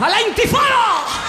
¡A la intifada!